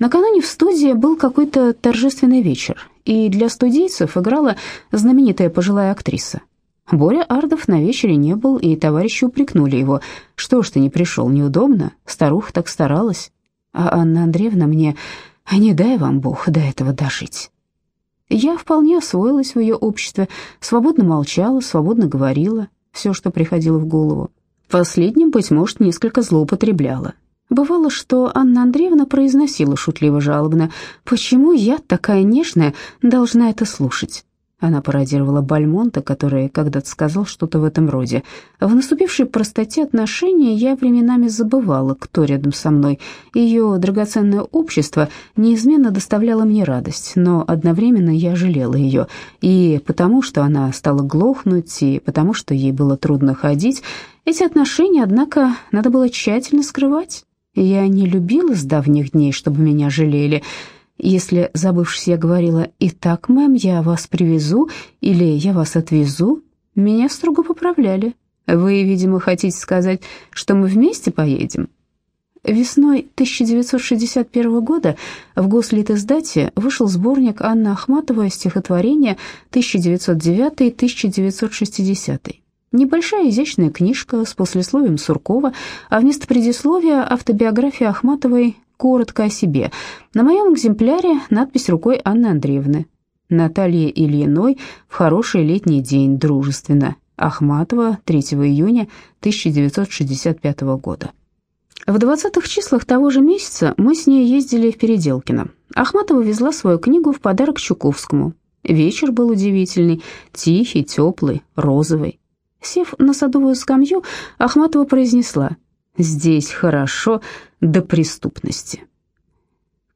Накануне в студии был какой-то торжественный вечер, и для студийцев играла знаменитая пожилая актриса. Боря Ардов на вечере не был, и товарищи упрекнули его. «Что ж ты не пришел, неудобно? Старуха так старалась. А Анна Андреевна мне... А не дай вам Бог до этого дожить». Я вполне освоилась в ее обществе, свободно молчала, свободно говорила все, что приходило в голову. Последним, быть может, несколько злоупотребляла. Бывало, что Анна Андреевна произносила шутливо-жалобно, «Почему я, такая нежная, должна это слушать?» Она пародировала Бальмонта, который когда-то сказал что-то в этом роде. В наступившей простоте отношений я временами забывала, кто рядом со мной. Ее драгоценное общество неизменно доставляло мне радость, но одновременно я жалела ее. И потому, что она стала глохнуть, и потому, что ей было трудно ходить, эти отношения, однако, надо было тщательно скрывать. Я не любила с давних дней, чтобы меня жалели, если, забывшись, я говорила «Итак, мэм, я вас привезу» или «Я вас отвезу», меня строго поправляли. Вы, видимо, хотите сказать, что мы вместе поедем? Весной 1961 года в Гослитиздате вышел сборник Анны Ахматовой стихотворения 1909-1960. Небольшая изящная книжка с послесловием Суркова, а вместо предисловия автобиография Ахматовой коротко о себе. На моем экземпляре надпись рукой Анны Андреевны. Наталье Ильиной в хороший летний день, дружественно. Ахматова, 3 июня 1965 года. В 20-х числах того же месяца мы с ней ездили в Переделкино. Ахматова везла свою книгу в подарок Чуковскому. Вечер был удивительный, тихий, теплый, розовый. Сев на садовую скамью, Ахматова произнесла «Здесь хорошо, до преступности.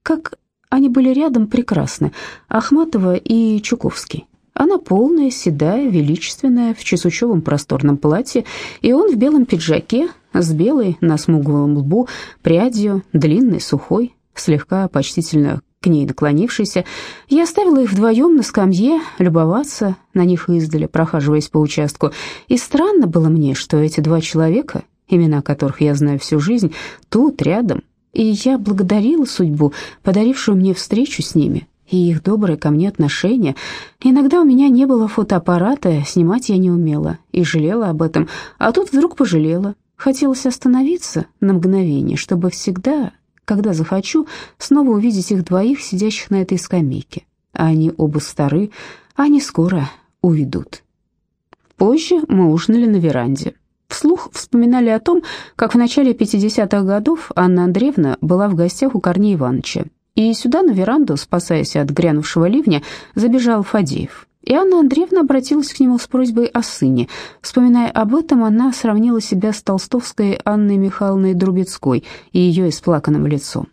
Как они были рядом прекрасны, Ахматова и Чуковский. Она полная, седая, величественная, в чесучевом просторном платье, и он в белом пиджаке, с белой на смуглом лбу, прядью, длинной, сухой, слегка почтительно к ней наклонившийся. Я оставила их вдвоем на скамье, любоваться на них издали, прохаживаясь по участку. И странно было мне, что эти два человека, имена которых я знаю всю жизнь, тут, рядом, и я благодарила судьбу, подарившую мне встречу с ними, и их доброе ко мне отношение. Иногда у меня не было фотоаппарата, снимать я не умела, и жалела об этом, а тут вдруг пожалела. Хотелось остановиться на мгновение, чтобы всегда, когда захочу, снова увидеть их двоих, сидящих на этой скамейке. Они оба стары, они скоро уведут. Позже мы ужинали на веранде. Вслух вспоминали о том, как в начале 50-х годов Анна Андреевна была в гостях у Корнея Ивановича, и сюда на веранду, спасаясь от грянувшего ливня, забежал Фадеев. И Анна Андреевна обратилась к нему с просьбой о сыне. Вспоминая об этом, она сравнила себя с толстовской Анной Михайловной Друбецкой и ее исплаканным лицом.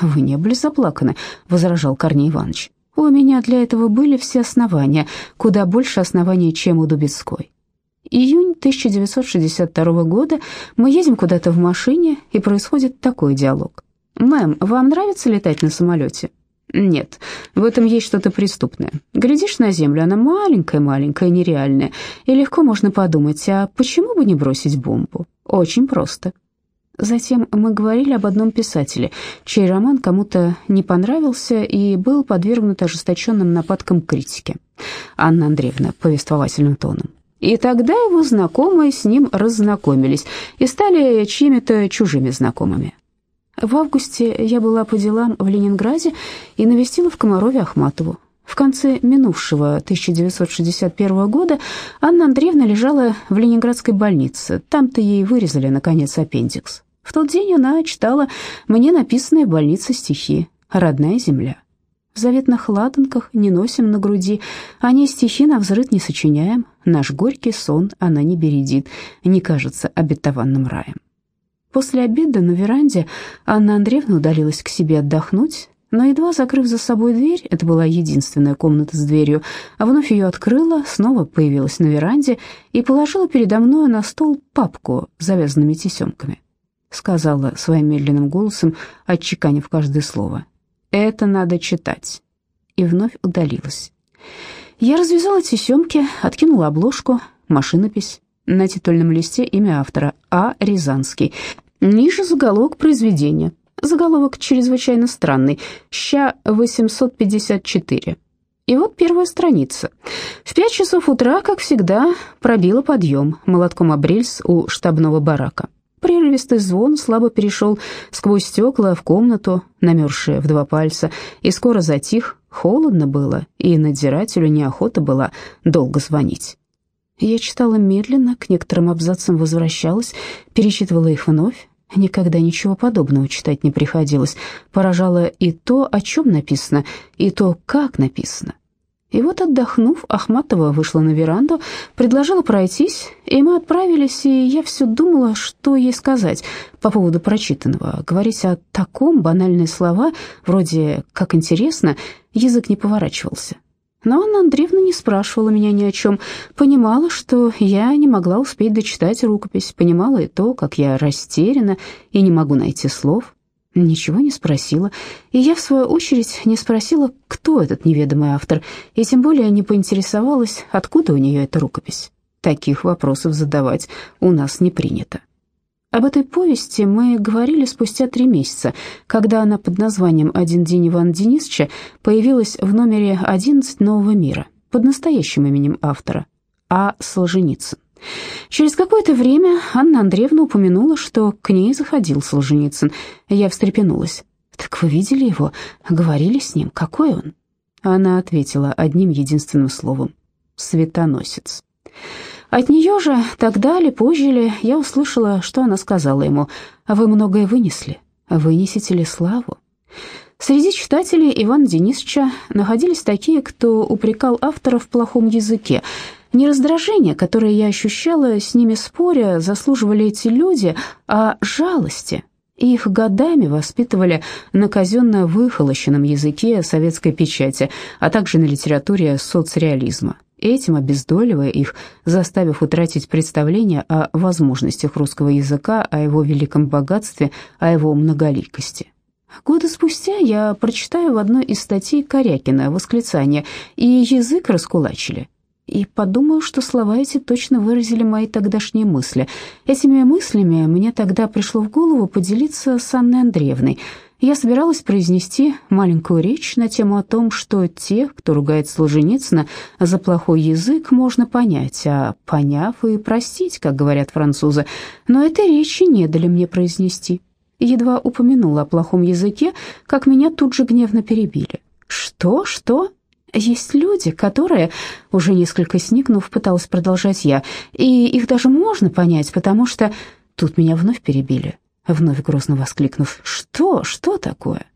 «Вы не были заплаканы», — возражал Корней Иванович. «У меня для этого были все основания, куда больше оснований, чем у Дубецкой. Июнь 1962 года. Мы едем куда-то в машине, и происходит такой диалог. «Мэм, вам нравится летать на самолете?» «Нет, в этом есть что-то преступное. Глядишь на землю, она маленькая-маленькая, нереальная, и легко можно подумать, а почему бы не бросить бомбу? Очень просто». Затем мы говорили об одном писателе, чей роман кому-то не понравился и был подвергнут ожесточенным нападкам критики. Анна Андреевна повествовательным тоном. И тогда его знакомые с ним раззнакомились и стали чьими-то чужими знакомыми. В августе я была по делам в Ленинграде и навестила в Комарове Ахматову. В конце минувшего 1961 года Анна Андреевна лежала в ленинградской больнице. Там-то ей вырезали, наконец, аппендикс. В тот день она читала мне написанные в больнице стихи «Родная земля». В заветных ладанках не носим на груди, Они стихи на взрыв не сочиняем, Наш горький сон она не бередит, Не кажется обетованным раем. После обеда на веранде Анна Андреевна удалилась к себе отдохнуть, но едва закрыв за собой дверь, это была единственная комната с дверью, а вновь ее открыла, снова появилась на веранде и положила передо мной на стол папку с завязанными тесемками. Сказала своим медленным голосом, отчеканив каждое слово — это надо читать. И вновь удалилась. Я развязала тесемки, откинула обложку, машинопись. На титульном листе имя автора А. Рязанский. Ниже заголовок произведения. Заголовок чрезвычайно странный. «Ща 854». И вот первая страница. В пять часов утра, как всегда, пробила подъем молотком об рельс у штабного барака. Прерывистый звон слабо перешел сквозь стекла в комнату, намерзшие в два пальца, и скоро затих, холодно было, и надзирателю неохота была долго звонить. Я читала медленно, к некоторым абзацам возвращалась, перечитывала их вновь. Никогда ничего подобного читать не приходилось. Поражало и то, о чем написано, и то, как написано. И вот, отдохнув, Ахматова вышла на веранду, предложила пройтись, и мы отправились, и я все думала, что ей сказать по поводу прочитанного. Говорить о таком банальные слова, вроде «как интересно», язык не поворачивался. Но Анна Андреевна не спрашивала меня ни о чем, понимала, что я не могла успеть дочитать рукопись, понимала и то, как я растеряна и не могу найти слов. Ничего не спросила, и я, в свою очередь, не спросила, кто этот неведомый автор, и тем более не поинтересовалась, откуда у нее эта рукопись. Таких вопросов задавать у нас не принято. Об этой повести мы говорили спустя три месяца, когда она под названием «Один день Ивана Денисовича» появилась в номере 11 «Нового мира» под настоящим именем автора А. Солженицын. Через какое-то время Анна Андреевна упомянула, что к ней заходил Солженицын. Я встрепенулась. «Так вы видели его? Говорили с ним? Какой он?» Она ответила одним единственным словом. «Светоносец». От нее же, тогда ли, позже ли, я услышала, что она сказала ему, «Вы многое вынесли, вынесете ли славу?» Среди читателей Ивана Денисовича находились такие, кто упрекал автора в плохом языке. Не раздражение, которое я ощущала, с ними споря, заслуживали эти люди, а жалости. Их годами воспитывали на казенно выхолощенном языке советской печати, а также на литературе соцреализма этим обездоливая их, заставив утратить представление о возможностях русского языка, о его великом богатстве, о его многоликости. Годы спустя я прочитаю в одной из статей Корякина восклицание «И язык раскулачили». И подумаю, что слова эти точно выразили мои тогдашние мысли. Этими мыслями мне тогда пришло в голову поделиться с Анной Андреевной – я собиралась произнести маленькую речь на тему о том, что тех, кто ругает Солженицына за плохой язык, можно понять, а поняв и простить, как говорят французы, но этой речи не дали мне произнести. Едва упомянула о плохом языке, как меня тут же гневно перебили. «Что? Что?» Есть люди, которые, уже несколько сникнув, пыталась продолжать я, и их даже можно понять, потому что... Тут меня вновь перебили вновь грозно воскликнув «Что? Что такое?»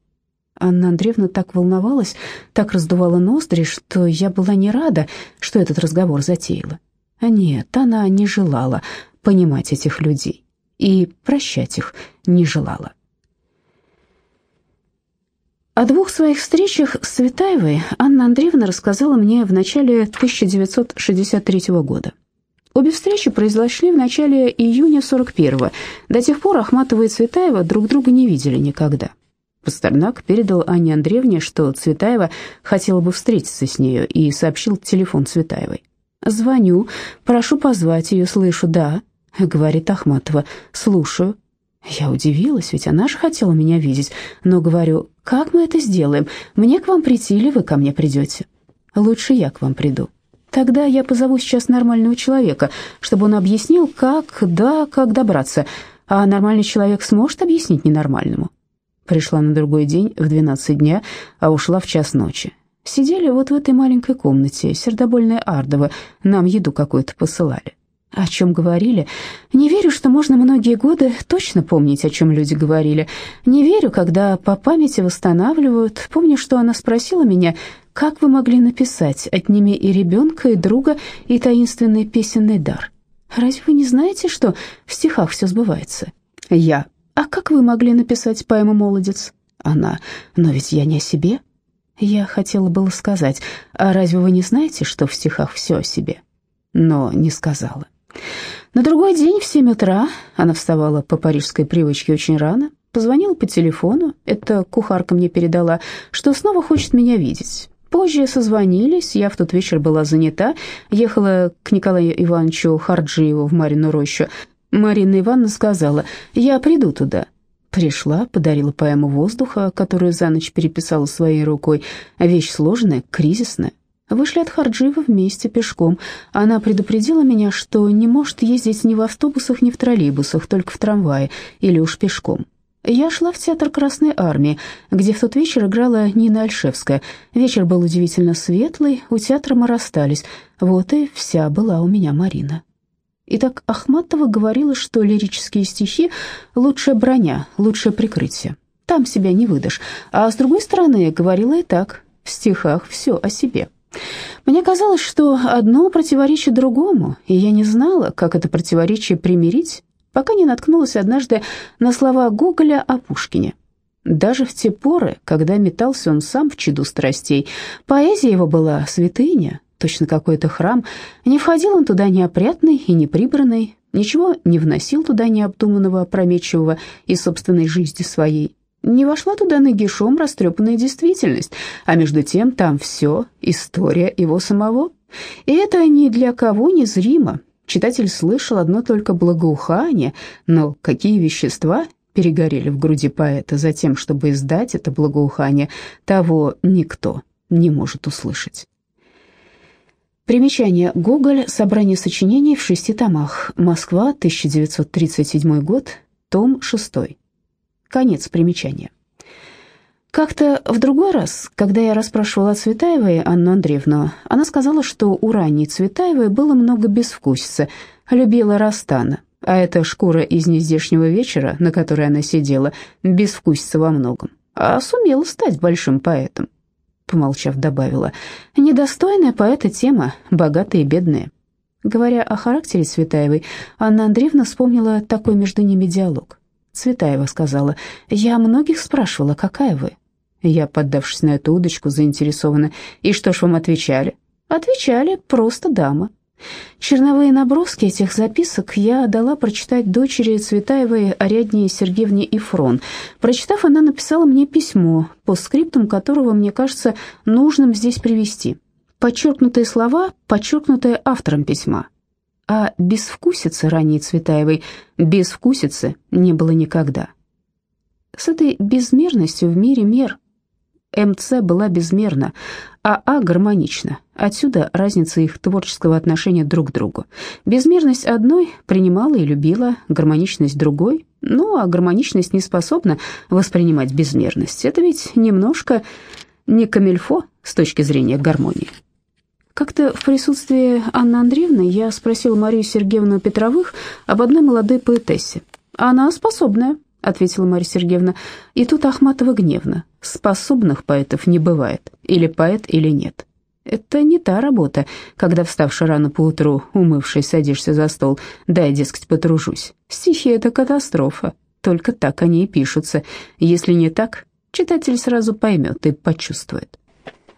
Анна Андреевна так волновалась, так раздувала ноздри, что я была не рада, что этот разговор затеяла. Нет, она не желала понимать этих людей и прощать их не желала. О двух своих встречах с Светаевой Анна Андреевна рассказала мне в начале 1963 года. Обе встречи произошли в начале июня 41-го. До тех пор Ахматова и Цветаева друг друга не видели никогда. Пастернак передал Анне Андреевне, что Цветаева хотела бы встретиться с нею, и сообщил телефон Цветаевой. «Звоню, прошу позвать ее, слышу, да», — говорит Ахматова, «слушаю». Я удивилась, ведь она же хотела меня видеть, но говорю, «Как мы это сделаем? Мне к вам прийти или вы ко мне придете?» «Лучше я к вам приду». Тогда я позову сейчас нормального человека, чтобы он объяснил, как, да, как добраться. А нормальный человек сможет объяснить ненормальному. Пришла на другой день в 12 дня, а ушла в час ночи. Сидели вот в этой маленькой комнате, сердобольные Ардовы, нам еду какую-то посылали. О чем говорили? Не верю, что можно многие годы точно помнить, о чем люди говорили. Не верю, когда по памяти восстанавливают. Помню, что она спросила меня, как вы могли написать «Отними и ребенка, и друга, и таинственный песенный дар»? Разве вы не знаете, что в стихах все сбывается? Я. А как вы могли написать поэму «Молодец»? Она. Но ведь я не о себе. Я хотела было сказать, а разве вы не знаете, что в стихах все о себе? Но не сказала. На другой день в семь утра она вставала по парижской привычке очень рано, позвонила по телефону, это кухарка мне передала, что снова хочет меня видеть. Позже созвонились, я в тот вечер была занята, ехала к Николаю Ивановичу Харджиеву в Марину рощу. Марина Ивановна сказала, я приду туда. Пришла, подарила поэму воздуха, которую за ночь переписала своей рукой. Вещь сложная, кризисная. Вышли от Харджиева вместе пешком. Она предупредила меня, что не может ездить ни в автобусах, ни в троллейбусах, только в трамвае или уж пешком. Я шла в театр Красной Армии, где в тот вечер играла Нина Альшевская. Вечер был удивительно светлый, у театра мы расстались. Вот и вся была у меня Марина. Итак, Ахматова говорила, что лирические стихи — лучшая броня, лучшее прикрытие. Там себя не выдашь. А с другой стороны, говорила и так, в стихах все о себе. Мне казалось, что одно противоречит другому, и я не знала, как это противоречие примирить, пока не наткнулась однажды на слова Гоголя о Пушкине. Даже в те поры, когда метался он сам в чаду страстей, поэзия его была святыня, точно какой-то храм. Не входил он туда неопрятный и неприбранный, ничего не вносил туда необдуманного, опрометчивого из собственной жизни своей. Не вошла туда нагишом растрепанная действительность, а между тем там все история его самого. И это ни для кого не зримо, Читатель слышал одно только благоухание, но какие вещества перегорели в груди поэта за тем, чтобы издать это благоухание, того никто не может услышать. Примечание. Гоголь. Собрание сочинений в шести томах. Москва, 1937 год. Том 6. Конец примечания. Как-то в другой раз, когда я расспрашивала о Цветаевой Анну Андреевну, она сказала, что у ранней Цветаевой было много безвкусицы, любила Растана, а эта шкура из нездешнего вечера, на которой она сидела, безвкусица во многом, а сумела стать большим поэтом. Помолчав, добавила, недостойная поэта тема, богатые и бедные. Говоря о характере Цветаевой, Анна Андреевна вспомнила такой между ними диалог. Цветаева сказала, «Я многих спрашивала, какая вы?» Я, поддавшись на эту удочку, заинтересована. «И что ж вам отвечали?» «Отвечали, просто дама». Черновые наброски этих записок я дала прочитать дочери Цветаевой Ариадне Сергеевне Ифрон. Прочитав, она написала мне письмо, по скриптум которого мне кажется нужным здесь привести. Подчеркнутые слова, подчеркнутые автором письма. А безвкусицы ранней Цветаевой, безвкусицы не было никогда. С этой безмерностью в мире мер – МЦ была безмерна, а А гармонична. Отсюда разница их творческого отношения друг к другу. Безмерность одной принимала и любила, гармоничность другой. Ну, а гармоничность не способна воспринимать безмерность. Это ведь немножко не камельфо с точки зрения гармонии. Как-то в присутствии Анны Андреевны я спросила Марию Сергеевну Петровых об одной молодой поэтессе. Она способная, ответила Марья Сергеевна. И тут Ахматова гневно. Способных поэтов не бывает. Или поэт, или нет. Это не та работа, когда, вставши рано поутру, умывшись, садишься за стол. Дай, дескать, потружусь. Стихи — это катастрофа. Только так они и пишутся. Если не так, читатель сразу поймет и почувствует.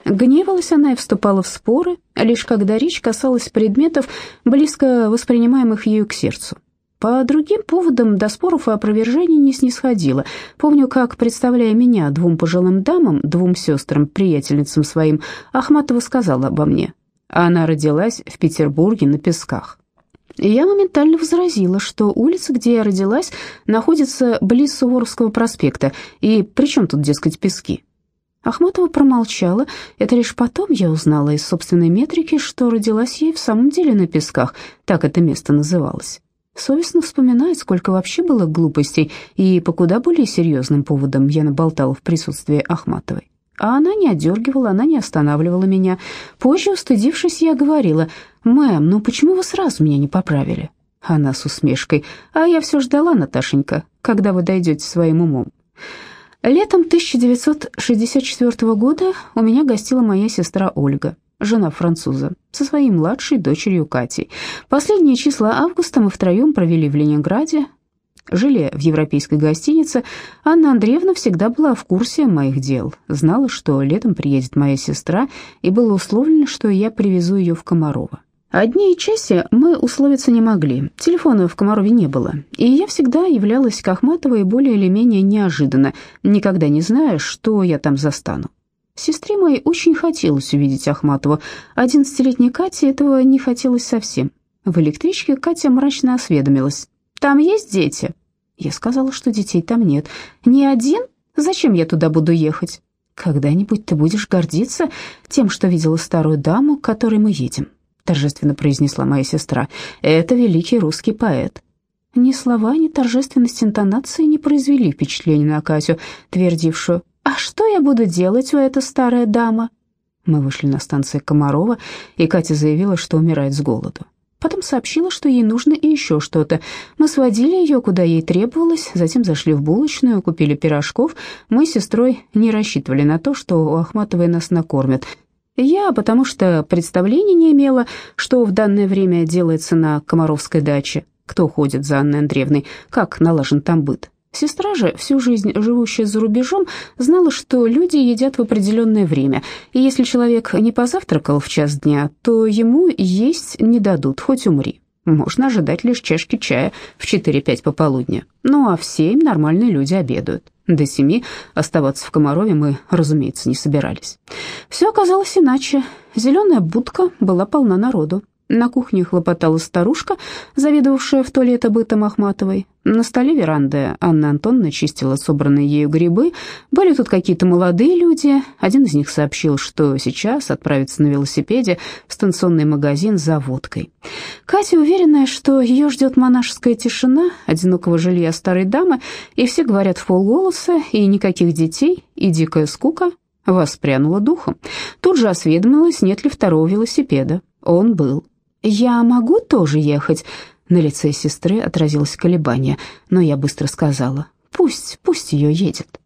Гневалась она и вступала в споры, лишь когда речь касалась предметов, близко воспринимаемых ею к сердцу. По другим поводам до споров и опровержений не снисходила. Помню, как, представляя меня двум пожилым дамам, двум сестрам, приятельницам своим, Ахматова сказала обо мне. Она родилась в Петербурге на Песках. Я моментально возразила, что улица, где я родилась, находится близ Суворовского проспекта, и при чем тут, дескать, Пески? Ахматова промолчала. Это лишь потом я узнала из собственной метрики, что родилась ей в самом деле на Песках, так это место называлось. Совестно вспоминать, сколько вообще было глупостей, и по куда более серьезным поводам я наболтала в присутствии Ахматовой. А она не отдергивала, она не останавливала меня. Позже, устыдившись, я говорила, «Мэм, ну почему вы сразу меня не поправили?» Она с усмешкой, «А я все ждала, Наташенька, когда вы дойдете своим умом». Летом 1964 года у меня гостила моя сестра Ольга жена француза, со своей младшей дочерью Катей. Последние числа августа мы втроем провели в Ленинграде, жили в европейской гостинице. Анна Андреевна всегда была в курсе моих дел, знала, что летом приедет моя сестра, и было условлено, что я привезу ее в Комарово. Одни и часе мы условиться не могли, телефона в Комарове не было, и я всегда являлась к Ахматовой более или менее неожиданно, никогда не зная, что я там застану. Сестре моей очень хотелось увидеть Ахматову. Одиннадцатилетней Кате этого не хотелось совсем. В электричке Катя мрачно осведомилась. «Там есть дети?» Я сказала, что детей там нет. «Не один? Зачем я туда буду ехать?» «Когда-нибудь ты будешь гордиться тем, что видела старую даму, к которой мы едем», торжественно произнесла моя сестра. «Это великий русский поэт». Ни слова, ни торжественность интонации не произвели впечатления на Катю, твердившую «А что я буду делать у этой старая дама?» Мы вышли на станции Комарова, и Катя заявила, что умирает с голоду. Потом сообщила, что ей нужно и еще что-то. Мы сводили ее, куда ей требовалось, затем зашли в булочную, купили пирожков. Мы с сестрой не рассчитывали на то, что у Ахматовой нас накормят. Я, потому что представления не имела, что в данное время делается на Комаровской даче, кто ходит за Анной Андреевной, как налажен там быт. Сестра же, всю жизнь живущая за рубежом, знала, что люди едят в определенное время, и если человек не позавтракал в час дня, то ему есть не дадут, хоть умри. Можно ожидать лишь чашки чая в 4-5 пополудня. Ну а в 7 нормальные люди обедают. До семи оставаться в Комарове мы, разумеется, не собирались. Все оказалось иначе. Зеленая будка была полна народу. На кухне хлопотала старушка, заведовавшая в туалета бытом Ахматовой. На столе веранды Анна Антоновна чистила собранные ею грибы. Были тут какие-то молодые люди. Один из них сообщил, что сейчас отправится на велосипеде в станционный магазин за водкой. Катя, уверенная, что ее ждет монашеская тишина, одинокого жилья старой дамы, и все говорят в полголоса, и никаких детей, и дикая скука, воспрянула духом. Тут же осведомилась, нет ли второго велосипеда. Он был. «Я могу тоже ехать?» На лице сестры отразилось колебание, но я быстро сказала, «Пусть, пусть ее едет».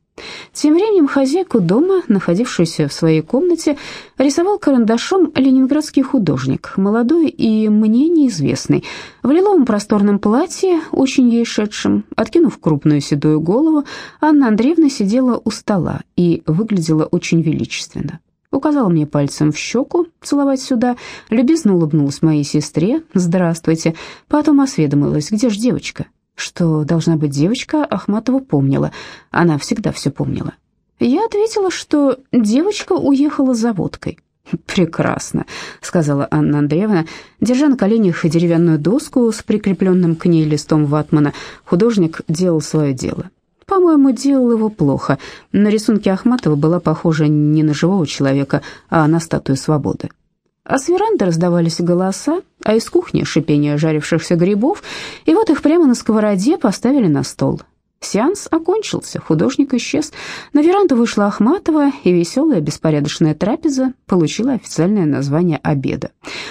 Тем временем хозяйку дома, находившуюся в своей комнате, рисовал карандашом ленинградский художник, молодой и мне неизвестный, в лиловом просторном платье, очень ей шедшем, откинув крупную седую голову, Анна Андреевна сидела у стола и выглядела очень величественно указала мне пальцем в щеку, целовать сюда, любезно улыбнулась моей сестре, здравствуйте, потом осведомилась, где же девочка. Что должна быть девочка, Ахматова помнила, она всегда все помнила. Я ответила, что девочка уехала за водкой. «Прекрасно», — сказала Анна Андреевна, держа на коленях деревянную доску с прикрепленным к ней листом ватмана. Художник делал свое дело. По-моему, делал его плохо. На рисунке Ахматова была похожа не на живого человека, а на статую свободы. А с веранды раздавались голоса, а из кухни шипение жарившихся грибов, и вот их прямо на сковороде поставили на стол. Сеанс окончился, художник исчез. На веранду вышла Ахматова, и веселая беспорядочная трапеза получила официальное название обеда.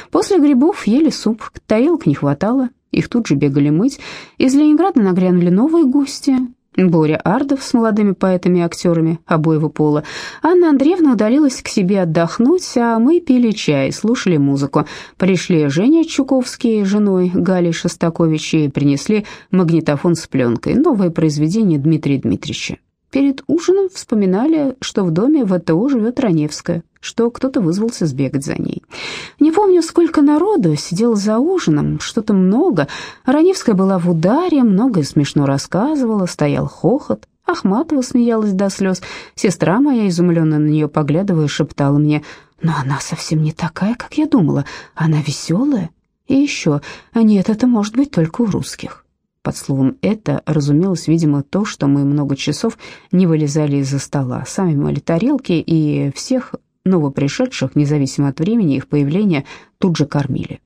После грибов ели суп, тарелок не хватало, их тут же бегали мыть. Из Ленинграда нагрянули новые гости, Боря Ардов с молодыми поэтами и актерами обоего пола. Анна Андреевна удалилась к себе отдохнуть, а мы пили чай, слушали музыку. Пришли Женя Чуковский с женой Галей Шостакович и принесли магнитофон с пленкой, новое произведение Дмитрия Дмитриевича. Перед ужином вспоминали, что в доме ВТО живет Раневская что кто-то вызвался сбегать за ней. Не помню, сколько народу сидело за ужином, что-то много. Раневская была в ударе, многое смешно рассказывала, стоял хохот. Ахматова смеялась до слез. Сестра моя, изумленно на нее поглядывая, шептала мне, «Но она совсем не такая, как я думала. Она веселая. И еще, нет, это может быть только у русских». Под словом «это» разумелось, видимо, то, что мы много часов не вылезали из-за стола, сами мыли тарелки и всех Новопришедших, независимо от времени их появления, тут же кормили.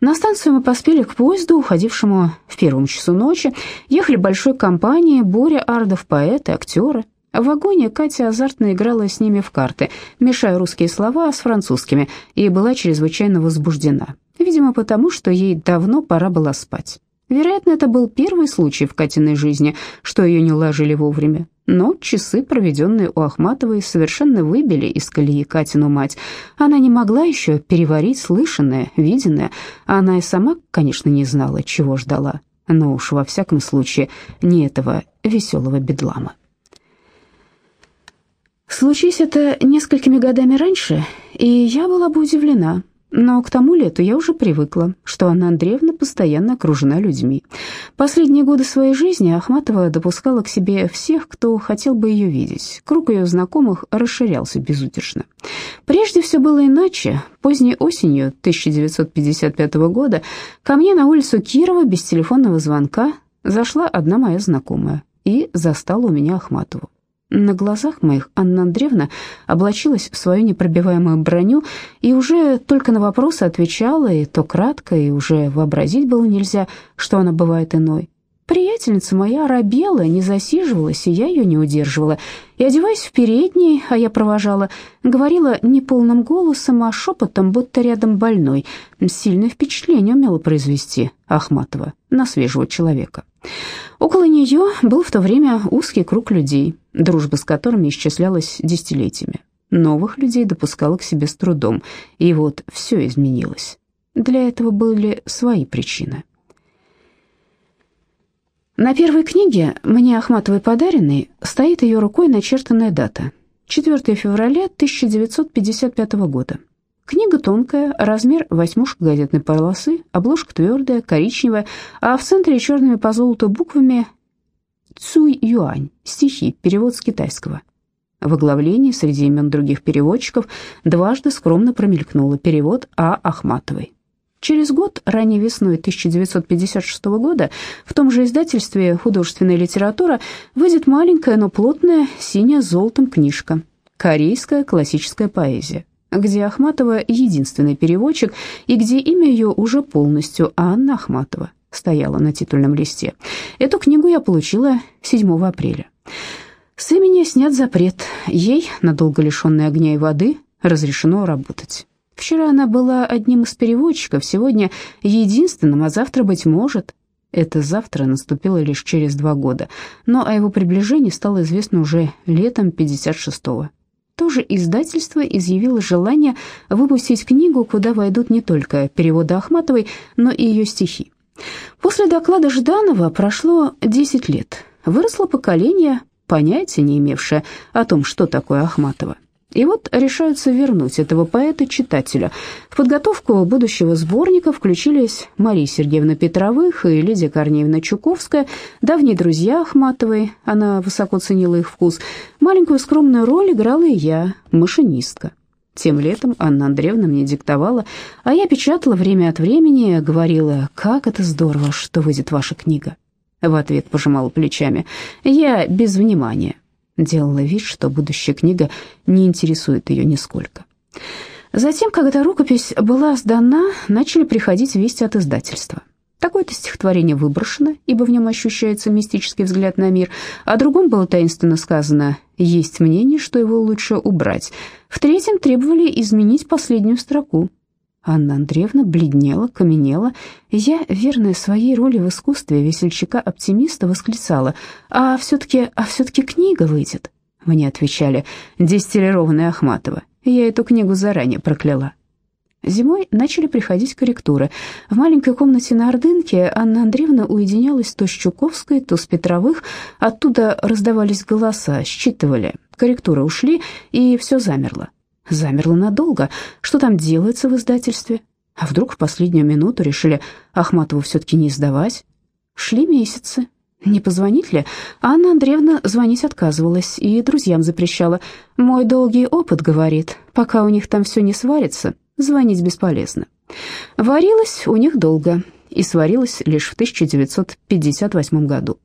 На станцию мы поспели к поезду, уходившему в первом часу ночи. Ехали большой компанией, Боря, Ардов, поэты, актеры. В вагоне Катя азартно играла с ними в карты, мешая русские слова с французскими, и была чрезвычайно возбуждена. Видимо, потому, что ей давно пора было спать. Вероятно, это был первый случай в Катиной жизни, что ее не уложили вовремя. Но часы, проведенные у Ахматовой, совершенно выбили из колеи Катину мать. Она не могла еще переварить слышанное, виденное. Она и сама, конечно, не знала, чего ждала. Но уж во всяком случае не этого веселого бедлама. Случись это несколькими годами раньше, и я была бы удивлена, но к тому лету я уже привыкла, что Анна Андреевна постоянно окружена людьми. Последние годы своей жизни Ахматова допускала к себе всех, кто хотел бы ее видеть. Круг ее знакомых расширялся безудержно. Прежде все было иначе. Поздней осенью 1955 года ко мне на улицу Кирова без телефонного звонка зашла одна моя знакомая и застала у меня Ахматову. На глазах моих Анна Андреевна облачилась в свою непробиваемую броню и уже только на вопросы отвечала, и то кратко, и уже вообразить было нельзя, что она бывает иной. Приятельница моя робела, не засиживалась, и я ее не удерживала. И, одеваясь в передней, а я провожала, говорила не полным голосом, а шепотом, будто рядом больной. Сильное впечатление умела произвести Ахматова на свежего человека. Около нее был в то время узкий круг людей, дружба с которыми исчислялась десятилетиями. Новых людей допускала к себе с трудом, и вот все изменилось. Для этого были свои причины. На первой книге, мне Ахматовой подаренной, стоит ее рукой начертанная дата – 4 февраля 1955 года. Книга тонкая, размер восьмушка газетной полосы, обложка твердая, коричневая, а в центре черными по золоту буквами «Цуй Юань», стихи, перевод с китайского. В оглавлении среди имен других переводчиков дважды скромно промелькнуло перевод А. Ахматовой. Через год, ранней весной 1956 года, в том же издательстве «Художественная литература» выйдет маленькая, но плотная, синяя с золотом книжка «Корейская классическая поэзия», где Ахматова единственный переводчик и где имя ее уже полностью Анна Ахматова стояла на титульном листе. Эту книгу я получила 7 апреля. С имени снят запрет, ей, надолго лишенной огня и воды, разрешено работать. Вчера она была одним из переводчиков, сегодня единственным, а завтра, быть может... Это завтра наступило лишь через два года, но о его приближении стало известно уже летом 56-го. Тоже издательство изъявило желание выпустить книгу, куда войдут не только переводы Ахматовой, но и ее стихи. После доклада Жданова прошло 10 лет. Выросло поколение, понятия не имевшее о том, что такое Ахматова. И вот решаются вернуть этого поэта читателя. В подготовку будущего сборника включились Мария Сергеевна Петровых и Лидия Корнеевна Чуковская, давние друзья Ахматовой, она высоко ценила их вкус. Маленькую скромную роль играла и я, машинистка. Тем летом Анна Андреевна мне диктовала, а я печатала время от времени, говорила, как это здорово, что выйдет ваша книга. В ответ пожимала плечами, я без внимания делала вид, что будущая книга не интересует ее нисколько. Затем, когда рукопись была сдана, начали приходить вести от издательства. Такое-то стихотворение выброшено, ибо в нем ощущается мистический взгляд на мир, а другом было таинственно сказано «есть мнение, что его лучше убрать». В третьем требовали изменить последнюю строку, Анна Андреевна бледнела, каменела. Я, верная своей роли в искусстве весельчака-оптимиста, восклицала, «А все-таки, а все-таки книга выйдет?» Мне отвечали, «Дистиллированная Ахматова». Я эту книгу заранее прокляла. Зимой начали приходить корректуры. В маленькой комнате на Ордынке Анна Андреевна уединялась то с Чуковской, то с Петровых. Оттуда раздавались голоса, считывали. Корректуры ушли, и все замерло. Замерло надолго. Что там делается в издательстве? А вдруг в последнюю минуту решили Ахматову все-таки не сдавать? Шли месяцы. Не позвонить ли? Анна Андреевна звонить отказывалась и друзьям запрещала. «Мой долгий опыт, — говорит, — пока у них там все не сварится, звонить бесполезно». Варилась у них долго и сварилась лишь в 1958 году.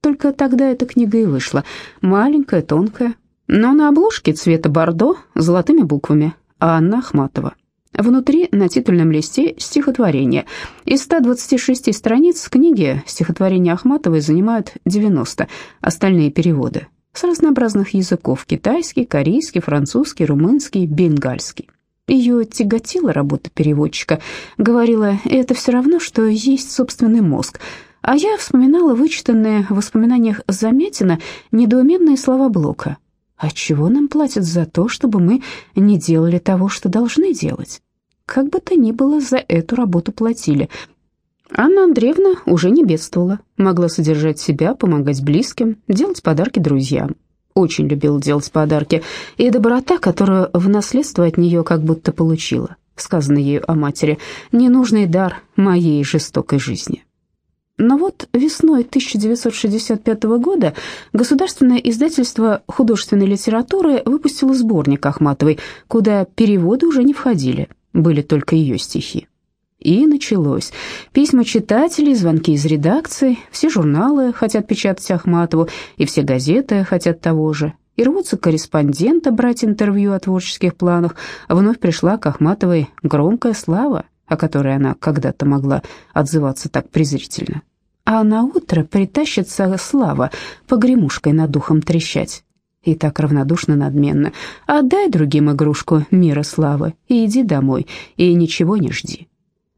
Только тогда эта книга и вышла. Маленькая, тонкая, но на обложке цвета бордо золотыми буквами Анна Ахматова. Внутри на титульном листе стихотворение. Из 126 страниц книги стихотворения Ахматовой занимают 90, остальные переводы. С разнообразных языков – китайский, корейский, французский, румынский, бенгальский. Ее тяготила работа переводчика. Говорила, это все равно, что есть собственный мозг. А я вспоминала вычитанные в воспоминаниях Замятина недоуменные слова Блока – а чего нам платят за то, чтобы мы не делали того, что должны делать? Как бы то ни было, за эту работу платили. Анна Андреевна уже не бедствовала, могла содержать себя, помогать близким, делать подарки друзьям. Очень любила делать подарки, и доброта, которую в наследство от нее как будто получила, сказано ею о матери, ненужный дар моей жестокой жизни. Но вот весной 1965 года государственное издательство художественной литературы выпустило сборник Ахматовой, куда переводы уже не входили, были только ее стихи. И началось. Письма читателей, звонки из редакции, все журналы хотят печатать Ахматову, и все газеты хотят того же. И рвутся корреспонденты брать интервью о творческих планах. Вновь пришла к Ахматовой громкая слава, о которой она когда-то могла отзываться так презрительно. А на утро притащится слава, погремушкой над духом трещать. И так равнодушно надменно. Отдай другим игрушку мира славы и иди домой, и ничего не жди.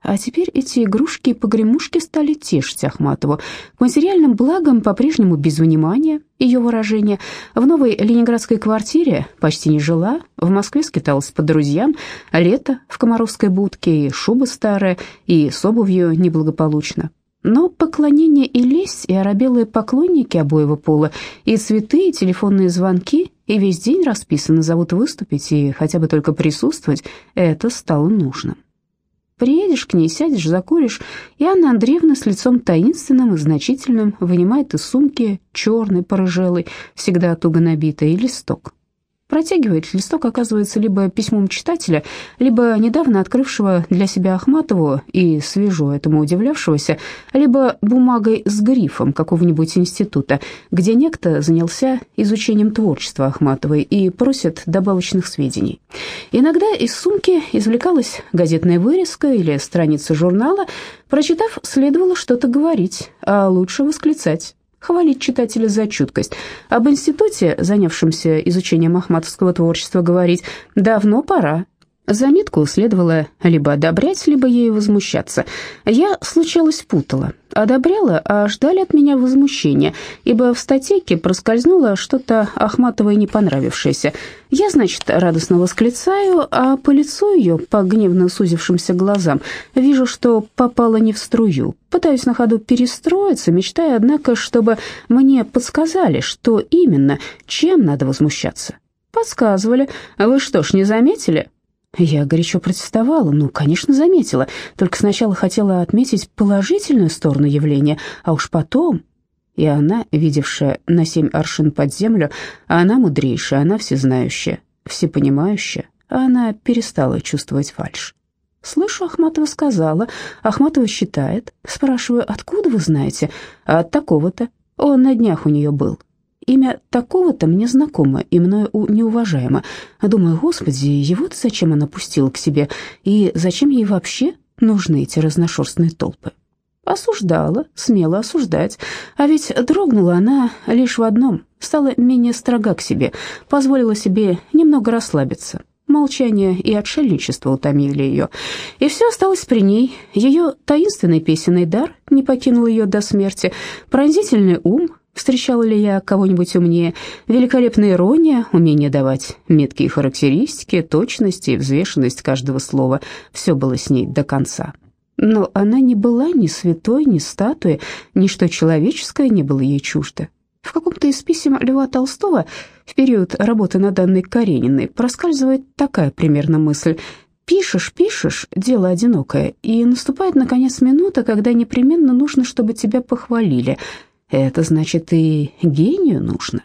А теперь эти игрушки и погремушки стали тешить Ахматову. К материальным благам по-прежнему без внимания, ее выражение. В новой ленинградской квартире почти не жила, в Москве скиталась по друзьям, лето в комаровской будке, и шуба старая, и с обувью неблагополучно. Но поклонение и лесть, и оробелые поклонники обоего пола, и цветы, и телефонные звонки, и весь день расписано зовут выступить, и хотя бы только присутствовать, это стало нужным. Приедешь к ней, сядешь, закуришь, и Анна Андреевна с лицом таинственным и значительным вынимает из сумки черный, порыжелый, всегда туго набитый, листок. Протягивает листок, оказывается, либо письмом читателя, либо недавно открывшего для себя Ахматову и свежо этому удивлявшегося, либо бумагой с грифом какого-нибудь института, где некто занялся изучением творчества Ахматовой и просит добавочных сведений. Иногда из сумки извлекалась газетная вырезка или страница журнала, прочитав, следовало что-то говорить, а лучше восклицать хвалить читателя за чуткость. Об институте, занявшемся изучением ахматовского творчества, говорить давно пора. Заметку следовало либо одобрять, либо ею возмущаться. Я, случалось, путала. Одобряла, а ждали от меня возмущения, ибо в статейке проскользнуло что-то Ахматовой не понравившееся. Я, значит, радостно восклицаю, а по лицу ее, по гневно сузившимся глазам, вижу, что попала не в струю. Пытаюсь на ходу перестроиться, мечтая, однако, чтобы мне подсказали, что именно, чем надо возмущаться. Подсказывали. Вы что ж, не заметили? Я горячо протестовала, ну, конечно, заметила, только сначала хотела отметить положительную сторону явления, а уж потом... И она, видевшая на семь аршин под землю, она мудрейшая, она всезнающая, всепонимающая, а она перестала чувствовать фальшь. Слышу, Ахматова сказала. Ахматова считает. Спрашиваю, откуда вы знаете? А от такого-то. Он на днях у нее был. Имя такого-то мне знакомо и мною неуважаемо. Думаю, господи, его-то зачем она пустила к себе? И зачем ей вообще нужны эти разношерстные толпы? Осуждала, смело осуждать. А ведь дрогнула она лишь в одном, стала менее строга к себе, позволила себе немного расслабиться. Молчание и отшельничество утомили ее. И все осталось при ней. Ее таинственный песенный дар не покинул ее до смерти, пронзительный ум, Встречала ли я кого-нибудь умнее? Великолепная ирония, умение давать меткие характеристики, точность и взвешенность каждого слова. Все было с ней до конца. Но она не была ни святой, ни статуей, ничто человеческое не было ей чуждо. В каком-то из писем Льва Толстого в период работы над Анной Карениной проскальзывает такая примерно мысль Пишешь, пишешь, дело одинокое, и наступает, наконец, минута, когда непременно нужно, чтобы тебя похвалили. Это значит, и гению нужно.